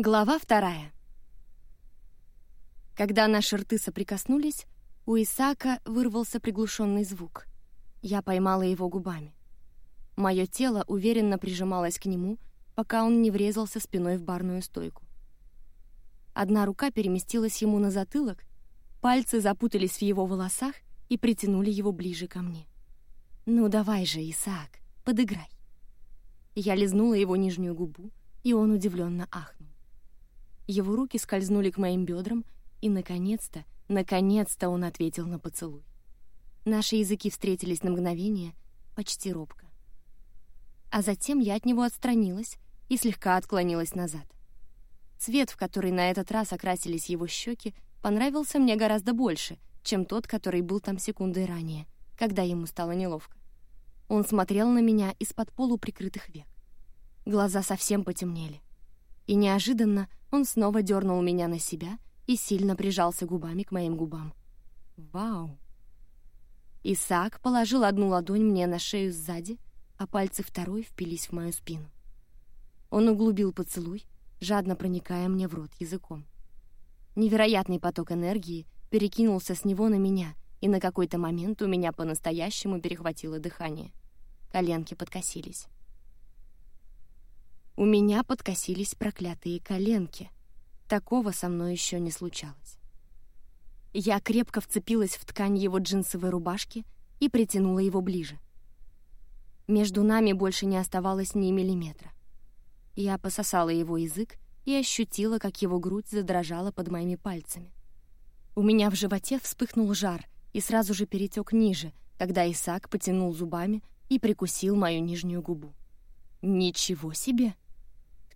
Глава вторая. Когда наши рты соприкоснулись, у Исаака вырвался приглушенный звук. Я поймала его губами. Мое тело уверенно прижималось к нему, пока он не врезался спиной в барную стойку. Одна рука переместилась ему на затылок, пальцы запутались в его волосах и притянули его ближе ко мне. «Ну давай же, Исаак, подыграй». Я лизнула его нижнюю губу, и он удивленно ахнул. Его руки скользнули к моим бедрам, и, наконец-то, наконец-то он ответил на поцелуй. Наши языки встретились на мгновение, почти робко. А затем я от него отстранилась и слегка отклонилась назад. Цвет, в который на этот раз окрасились его щеки, понравился мне гораздо больше, чем тот, который был там секундой ранее, когда ему стало неловко. Он смотрел на меня из-под полуприкрытых век. Глаза совсем потемнели. И неожиданно он снова дернул меня на себя и сильно прижался губами к моим губам. Вау! Исаак положил одну ладонь мне на шею сзади, а пальцы второй впились в мою спину. Он углубил поцелуй, жадно проникая мне в рот языком. Невероятный поток энергии перекинулся с него на меня, и на какой-то момент у меня по-настоящему перехватило дыхание. Коленки подкосились. У меня подкосились проклятые коленки. Такого со мной еще не случалось. Я крепко вцепилась в ткань его джинсовой рубашки и притянула его ближе. Между нами больше не оставалось ни миллиметра. Я пососала его язык и ощутила, как его грудь задрожала под моими пальцами. У меня в животе вспыхнул жар и сразу же перетек ниже, когда Исаак потянул зубами и прикусил мою нижнюю губу. Ничего себе!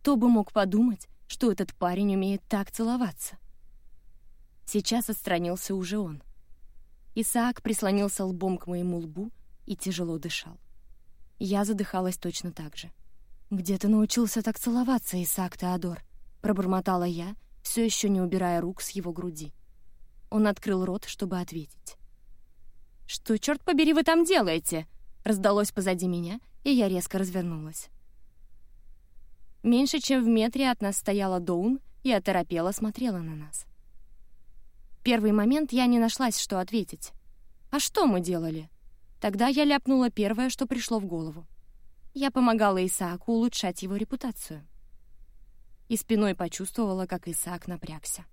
Кто бы мог подумать, что этот парень умеет так целоваться? Сейчас отстранился уже он. Исаак прислонился лбом к моему лбу и тяжело дышал. Я задыхалась точно так же. «Где ты научился так целоваться, Исаак Теодор?» — пробормотала я, все еще не убирая рук с его груди. Он открыл рот, чтобы ответить. «Что, черт побери, вы там делаете?» — раздалось позади меня, и я резко развернулась. Меньше чем в метре от нас стояла Доун и оторопела смотрела на нас. Первый момент я не нашлась, что ответить. «А что мы делали?» Тогда я ляпнула первое, что пришло в голову. Я помогала Исааку улучшать его репутацию. И спиной почувствовала, как Исаак напрягся.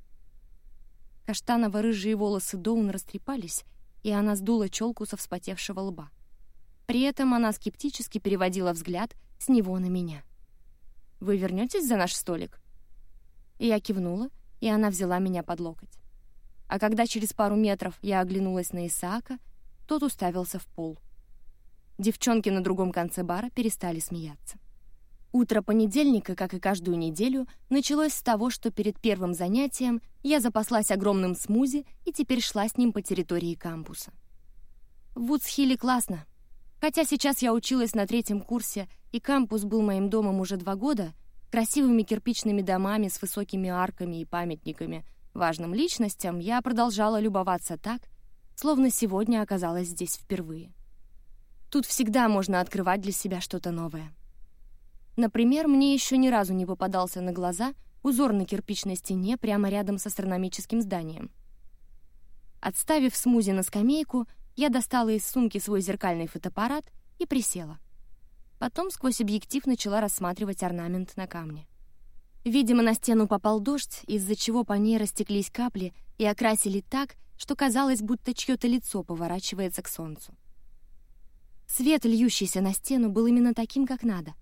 Каштаново-рыжие волосы Доун растрепались, и она сдула челку со вспотевшего лба. При этом она скептически переводила взгляд с него на меня. Вы вернетесь за наш столик?» Я кивнула, и она взяла меня под локоть. А когда через пару метров я оглянулась на Исаака, тот уставился в пол. Девчонки на другом конце бара перестали смеяться. Утро понедельника, как и каждую неделю, началось с того, что перед первым занятием я запаслась огромным смузи и теперь шла с ним по территории кампуса. В Вудсхилле классно. Хотя сейчас я училась на третьем курсе и кампус был моим домом уже два года, красивыми кирпичными домами с высокими арками и памятниками важным личностям, я продолжала любоваться так, словно сегодня оказалась здесь впервые. Тут всегда можно открывать для себя что-то новое. Например, мне еще ни разу не попадался на глаза узор на кирпичной стене прямо рядом с астрономическим зданием. Отставив смузи на скамейку, я достала из сумки свой зеркальный фотоаппарат и присела — Потом сквозь объектив начала рассматривать орнамент на камне. Видимо, на стену попал дождь, из-за чего по ней растеклись капли и окрасили так, что казалось, будто чье-то лицо поворачивается к солнцу. Свет, льющийся на стену, был именно таким, как надо.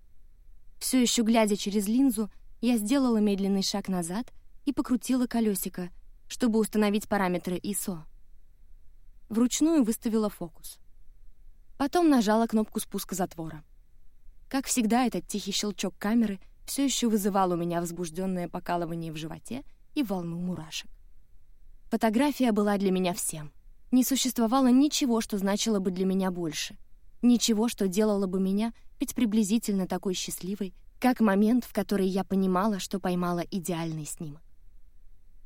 Все еще глядя через линзу, я сделала медленный шаг назад и покрутила колесико, чтобы установить параметры ISO. Вручную выставила фокус. Потом нажала кнопку спуска затвора. Как всегда, этот тихий щелчок камеры все еще вызывал у меня возбужденное покалывание в животе и волну мурашек. Фотография была для меня всем. Не существовало ничего, что значило бы для меня больше. Ничего, что делало бы меня хоть приблизительно такой счастливой, как момент, в который я понимала, что поймала идеальный снимок.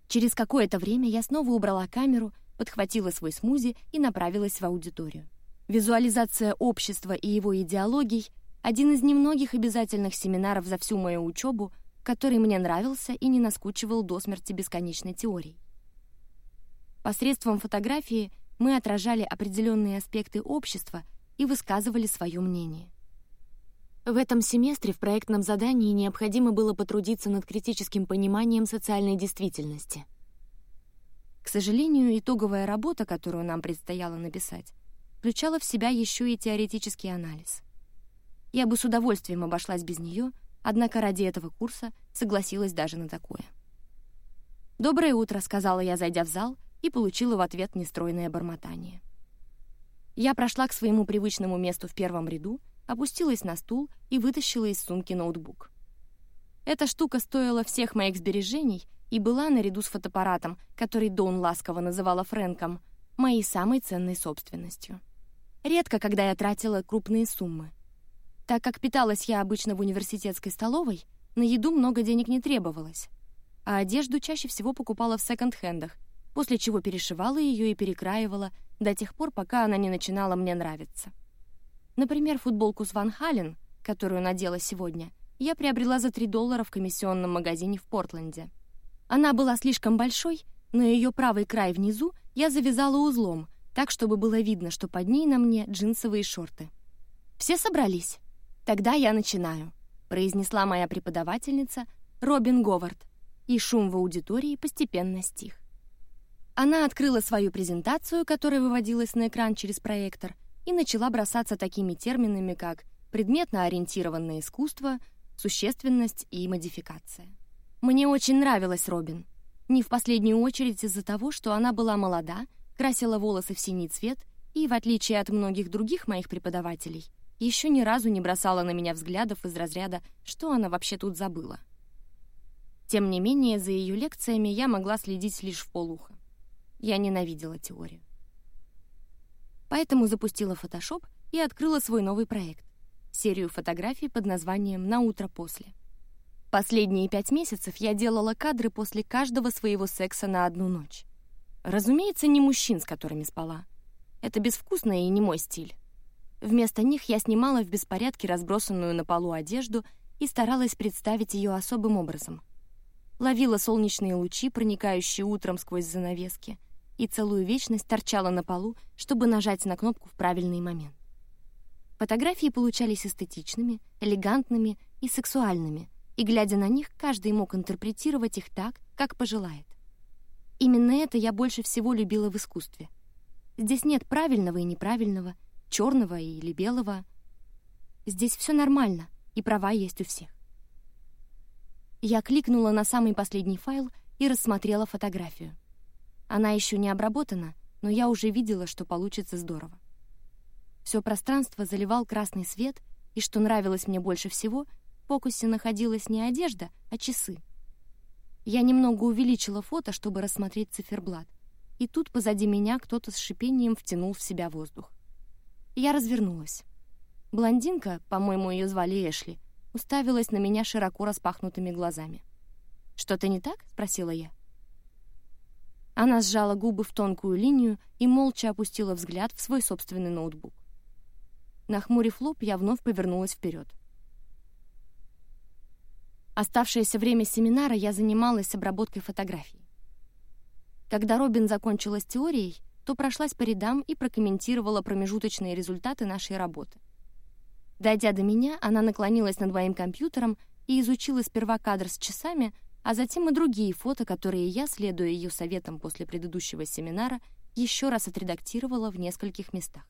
Через какое-то время я снова убрала камеру, подхватила свой смузи и направилась в аудиторию. Визуализация общества и его идеологий один из немногих обязательных семинаров за всю мою учебу, который мне нравился и не наскучивал до смерти бесконечной теорией. Посредством фотографии мы отражали определенные аспекты общества и высказывали свое мнение. В этом семестре в проектном задании необходимо было потрудиться над критическим пониманием социальной действительности. К сожалению, итоговая работа, которую нам предстояло написать, включала в себя еще и теоретический анализ. Я бы с удовольствием обошлась без нее, однако ради этого курса согласилась даже на такое. «Доброе утро», — сказала я, зайдя в зал, и получила в ответ нестройное бормотание. Я прошла к своему привычному месту в первом ряду, опустилась на стул и вытащила из сумки ноутбук. Эта штука стоила всех моих сбережений и была, наряду с фотоаппаратом, который Дон ласково называла Фрэнком, моей самой ценной собственностью. Редко, когда я тратила крупные суммы. Так как питалась я обычно в университетской столовой, на еду много денег не требовалось, а одежду чаще всего покупала в секонд-хендах, после чего перешивала ее и перекраивала до тех пор, пока она не начинала мне нравиться. Например, футболку с Ван Хален, которую надела сегодня, я приобрела за 3 доллара в комиссионном магазине в Портленде. Она была слишком большой, но ее правый край внизу я завязала узлом, так, чтобы было видно, что под ней на мне джинсовые шорты. «Все собрались? Тогда я начинаю», — произнесла моя преподавательница Робин Говард, и шум в аудитории постепенно стих. Она открыла свою презентацию, которая выводилась на экран через проектор, и начала бросаться такими терминами, как предметно-ориентированное искусство, существенность и модификация. Мне очень нравилась Робин. Не в последнюю очередь из-за того, что она была молода, красила волосы в синий цвет и, в отличие от многих других моих преподавателей, еще ни разу не бросала на меня взглядов из разряда «что она вообще тут забыла?». Тем не менее, за ее лекциями я могла следить лишь в полухо. Я ненавидела теорию. Поэтому запустила Photoshop и открыла свой новый проект — серию фотографий под названием «На утро после». Последние пять месяцев я делала кадры после каждого своего секса на одну ночь. Разумеется, не мужчин, с которыми спала. Это безвкусно и не мой стиль. Вместо них я снимала в беспорядке разбросанную на полу одежду и старалась представить ее особым образом. Ловила солнечные лучи, проникающие утром сквозь занавески — и целую вечность торчала на полу, чтобы нажать на кнопку в правильный момент. Фотографии получались эстетичными, элегантными и сексуальными, и, глядя на них, каждый мог интерпретировать их так, как пожелает. Именно это я больше всего любила в искусстве. Здесь нет правильного и неправильного, черного или белого. Здесь все нормально, и права есть у всех. Я кликнула на самый последний файл и рассмотрела фотографию. Она еще не обработана, но я уже видела, что получится здорово. Все пространство заливал красный свет, и что нравилось мне больше всего, фокусе находилась не одежда, а часы. Я немного увеличила фото, чтобы рассмотреть циферблат, и тут позади меня кто-то с шипением втянул в себя воздух. Я развернулась. Блондинка, по-моему, ее звали Эшли, уставилась на меня широко распахнутыми глазами. «Что-то не так?» — спросила я. Она сжала губы в тонкую линию и молча опустила взгляд в свой собственный ноутбук. Нахмурив лоб, я вновь повернулась вперед. Оставшееся время семинара я занималась обработкой фотографий. Когда Робин закончила с теорией, то прошлась по рядам и прокомментировала промежуточные результаты нашей работы. Дойдя до меня, она наклонилась над моим компьютером и изучила сперва кадр с часами, а затем и другие фото, которые я, следуя ее советам после предыдущего семинара, еще раз отредактировала в нескольких местах.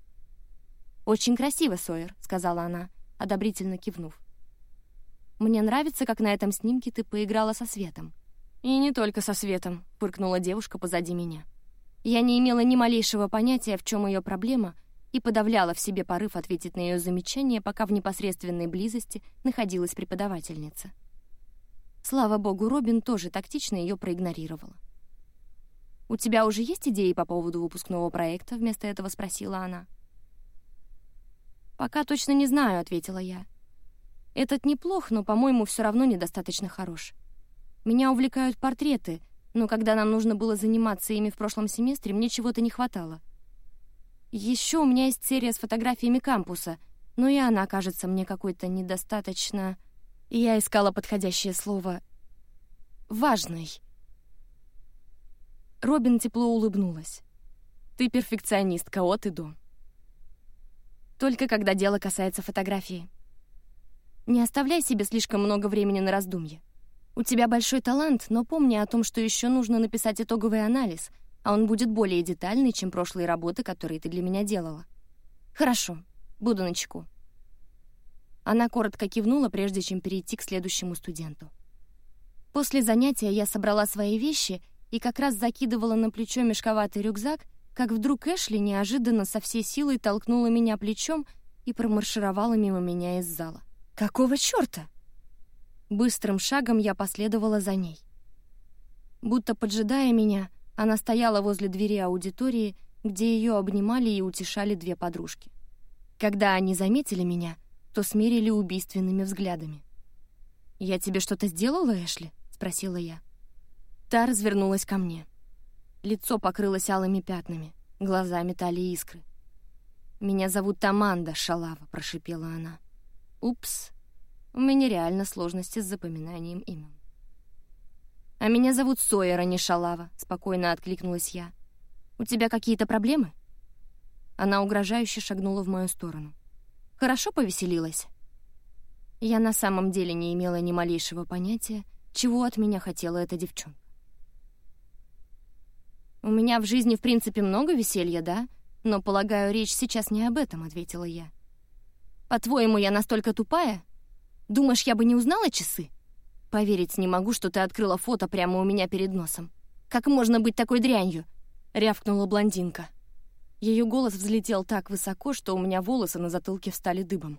«Очень красиво, Сойер», — сказала она, одобрительно кивнув. «Мне нравится, как на этом снимке ты поиграла со светом». «И не только со светом», — фыркнула девушка позади меня. Я не имела ни малейшего понятия, в чем ее проблема, и подавляла в себе порыв ответить на ее замечание, пока в непосредственной близости находилась преподавательница. Слава богу, Робин тоже тактично ее проигнорировала. «У тебя уже есть идеи по поводу выпускного проекта?» — вместо этого спросила она. «Пока точно не знаю», — ответила я. «Этот неплох, но, по-моему, все равно недостаточно хорош. Меня увлекают портреты, но когда нам нужно было заниматься ими в прошлом семестре, мне чего-то не хватало. Еще у меня есть серия с фотографиями кампуса, но и она кажется мне какой-то недостаточно...» Я искала подходящее слово «важный». Робин тепло улыбнулась. «Ты перфекционистка от и до». Только когда дело касается фотографии. Не оставляй себе слишком много времени на раздумье. У тебя большой талант, но помни о том, что еще нужно написать итоговый анализ, а он будет более детальный, чем прошлые работы, которые ты для меня делала. Хорошо, буду начеку. Она коротко кивнула, прежде чем перейти к следующему студенту. После занятия я собрала свои вещи и как раз закидывала на плечо мешковатый рюкзак, как вдруг Эшли неожиданно со всей силой толкнула меня плечом и промаршировала мимо меня из зала. «Какого чёрта?» Быстрым шагом я последовала за ней. Будто поджидая меня, она стояла возле двери аудитории, где ее обнимали и утешали две подружки. Когда они заметили меня, то смерили убийственными взглядами. «Я тебе что-то сделала, Эшли?» — спросила я. Та развернулась ко мне. Лицо покрылось алыми пятнами, глаза метали искры. «Меня зовут Таманда, шалава», — прошипела она. «Упс, у меня реально сложности с запоминанием имен». «А меня зовут Сойер, а не Шалава», — спокойно откликнулась я. «У тебя какие-то проблемы?» Она угрожающе шагнула в мою сторону. Хорошо повеселилась. Я на самом деле не имела ни малейшего понятия, чего от меня хотела эта девчонка. «У меня в жизни, в принципе, много веселья, да? Но, полагаю, речь сейчас не об этом», — ответила я. «По-твоему, я настолько тупая? Думаешь, я бы не узнала часы? Поверить не могу, что ты открыла фото прямо у меня перед носом. Как можно быть такой дрянью?» — рявкнула блондинка. Ее голос взлетел так высоко, что у меня волосы на затылке встали дыбом.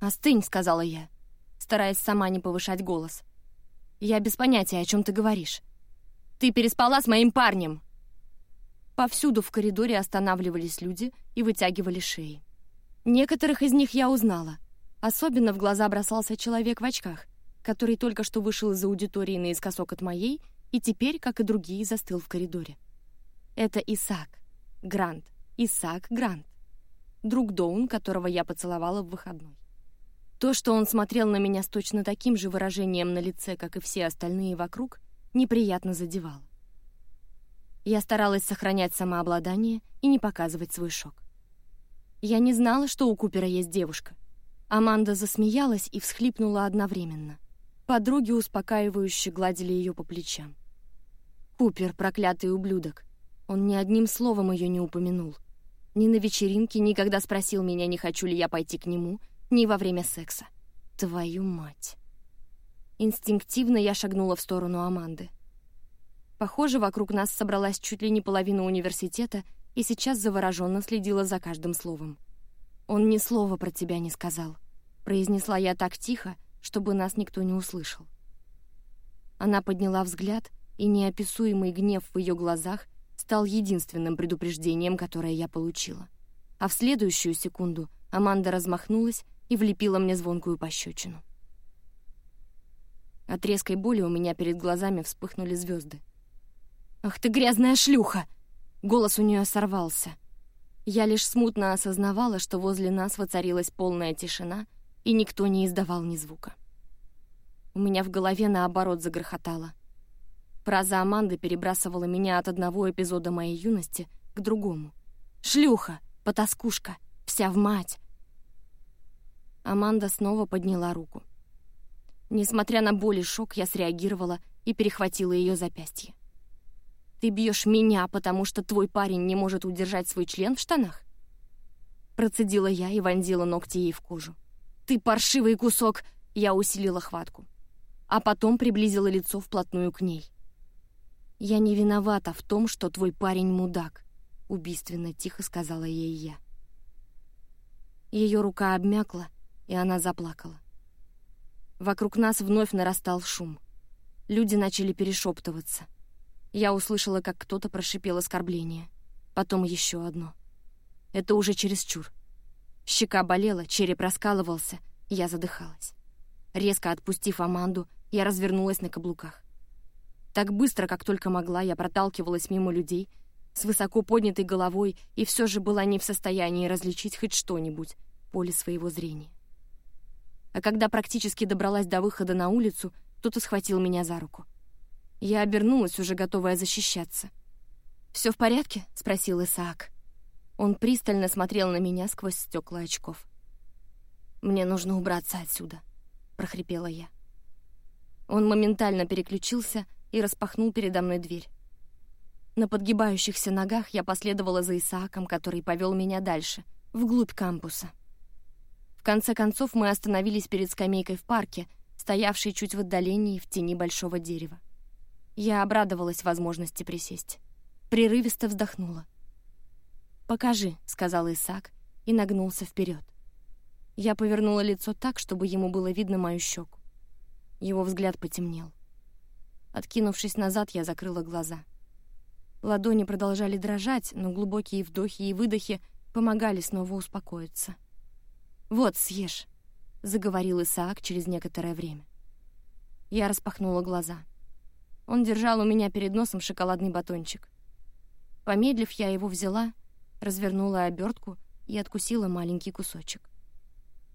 «Остынь», — сказала я, стараясь сама не повышать голос. «Я без понятия, о чем ты говоришь. Ты переспала с моим парнем!» Повсюду в коридоре останавливались люди и вытягивали шеи. Некоторых из них я узнала. Особенно в глаза бросался человек в очках, который только что вышел из аудитории наискосок от моей и теперь, как и другие, застыл в коридоре. Это Исаак. Грант. Исаак Грант. Друг Доун, которого я поцеловала в выходной. То, что он смотрел на меня с точно таким же выражением на лице, как и все остальные вокруг, неприятно задевало. Я старалась сохранять самообладание и не показывать свой шок. Я не знала, что у Купера есть девушка. Аманда засмеялась и всхлипнула одновременно. Подруги успокаивающе гладили ее по плечам. Купер — проклятый ублюдок. Он ни одним словом ее не упомянул. Ни на вечеринке, ни когда спросил меня, не хочу ли я пойти к нему, ни во время секса. Твою мать. Инстинктивно я шагнула в сторону Аманды. Похоже, вокруг нас собралась чуть ли не половина университета и сейчас завороженно следила за каждым словом. «Он ни слова про тебя не сказал», — произнесла я так тихо, чтобы нас никто не услышал. Она подняла взгляд, и неописуемый гнев в ее глазах стал единственным предупреждением, которое я получила. А в следующую секунду Аманда размахнулась и влепила мне звонкую пощечину. От резкой боли у меня перед глазами вспыхнули звезды. «Ах ты грязная шлюха!» Голос у нее сорвался. Я лишь смутно осознавала, что возле нас воцарилась полная тишина, и никто не издавал ни звука. У меня в голове наоборот загрохотало — Фраза Аманды перебрасывала меня от одного эпизода моей юности к другому. «Шлюха! Потаскушка! Вся в мать!» Аманда снова подняла руку. Несмотря на боль и шок, я среагировала и перехватила ее запястье. «Ты бьешь меня, потому что твой парень не может удержать свой член в штанах?» Процедила я и вонзила ногти ей в кожу. «Ты паршивый кусок!» Я усилила хватку. А потом приблизила лицо вплотную к ней. «Я не виновата в том, что твой парень мудак», — убийственно тихо сказала ей я. Ее рука обмякла, и она заплакала. Вокруг нас вновь нарастал шум. Люди начали перешептываться. Я услышала, как кто-то прошипел оскорбление. Потом еще одно. Это уже чересчур. Щека болела, череп раскалывался, я задыхалась. Резко отпустив Аманду, я развернулась на каблуках. Так быстро, как только могла, я проталкивалась мимо людей, с высоко поднятой головой, и все же была не в состоянии различить хоть что-нибудь в поле своего зрения. а когда практически добралась до выхода на улицу, кто-то схватил меня за руку. Я обернулась, уже готовая защищаться. «Все в порядке?» — спросил Исаак. Он пристально смотрел на меня сквозь стекла очков. «Мне нужно убраться отсюда», — прохрипела я. Он моментально переключился и распахнул передо мной дверь. На подгибающихся ногах я последовала за Исааком, который повел меня дальше, вглубь кампуса. В конце концов мы остановились перед скамейкой в парке, стоявшей чуть в отдалении в тени большого дерева. Я обрадовалась возможности присесть. Прерывисто вздохнула. «Покажи», — сказал Исаак и нагнулся вперед. Я повернула лицо так, чтобы ему было видно мою щеку. Его взгляд потемнел. Откинувшись назад, я закрыла глаза. Ладони продолжали дрожать, но глубокие вдохи и выдохи помогали снова успокоиться. «Вот, съешь», — заговорил Исаак через некоторое время. Я распахнула глаза. Он держал у меня перед носом шоколадный батончик. Помедлив, я его взяла, развернула обертку и откусила маленький кусочек.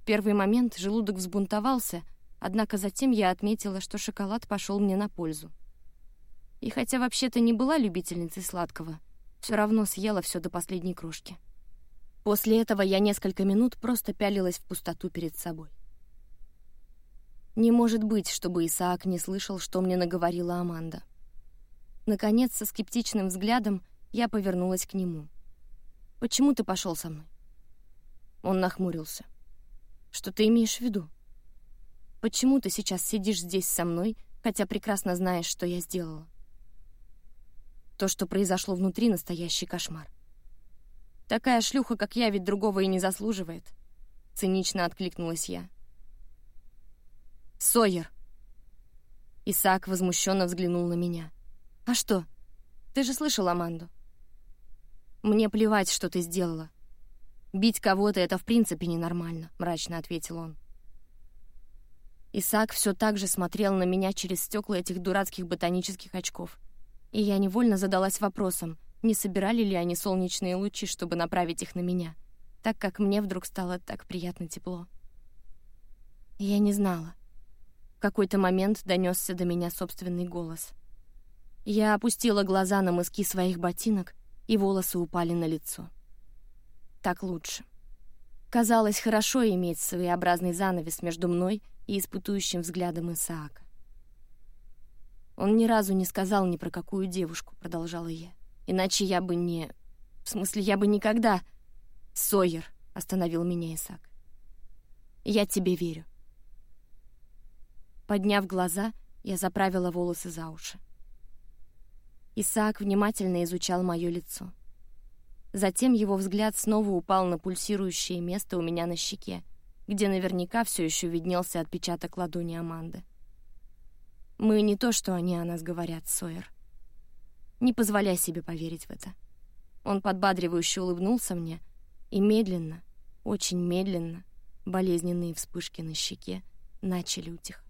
В первый момент желудок взбунтовался, однако затем я отметила, что шоколад пошел мне на пользу. И хотя вообще-то не была любительницей сладкого, все равно съела все до последней крошки. После этого я несколько минут просто пялилась в пустоту перед собой. Не может быть, чтобы Исаак не слышал, что мне наговорила Аманда. Наконец, со скептичным взглядом я повернулась к нему. «Почему ты пошел со мной?» Он нахмурился. «Что ты имеешь в виду? Почему ты сейчас сидишь здесь со мной, хотя прекрасно знаешь, что я сделала?» То, что произошло внутри, настоящий кошмар. Такая шлюха, как я, ведь другого и не заслуживает. Цинично откликнулась я. Сойер. Исаак возмущенно взглянул на меня. А что? Ты же слышал Аманду? Мне плевать, что ты сделала. Бить кого-то — это в принципе ненормально, мрачно ответил он. Исаак все так же смотрел на меня через стекла этих дурацких ботанических очков. И я невольно задалась вопросом, не собирали ли они солнечные лучи, чтобы направить их на меня, так как мне вдруг стало так приятно тепло. Я не знала. В какой-то момент донесся до меня собственный голос. Я опустила глаза на мыски своих ботинок, и волосы упали на лицо. Так лучше. Казалось, хорошо иметь своеобразный занавес между мной и испытующим взглядом Исаака. Он ни разу не сказал ни про какую девушку, продолжала я. Иначе я бы не... В смысле, я бы никогда... Сойер, остановил меня Исаак. Я тебе верю. Подняв глаза, я заправила волосы за уши. Исаак внимательно изучал мое лицо. Затем его взгляд снова упал на пульсирующее место у меня на щеке, где наверняка все еще виднелся отпечаток ладони Аманды. Мы не то, что они о нас говорят, Сойер. Не позволяй себе поверить в это. Он подбадривающе улыбнулся мне, и медленно, очень медленно, болезненные вспышки на щеке начали утихать.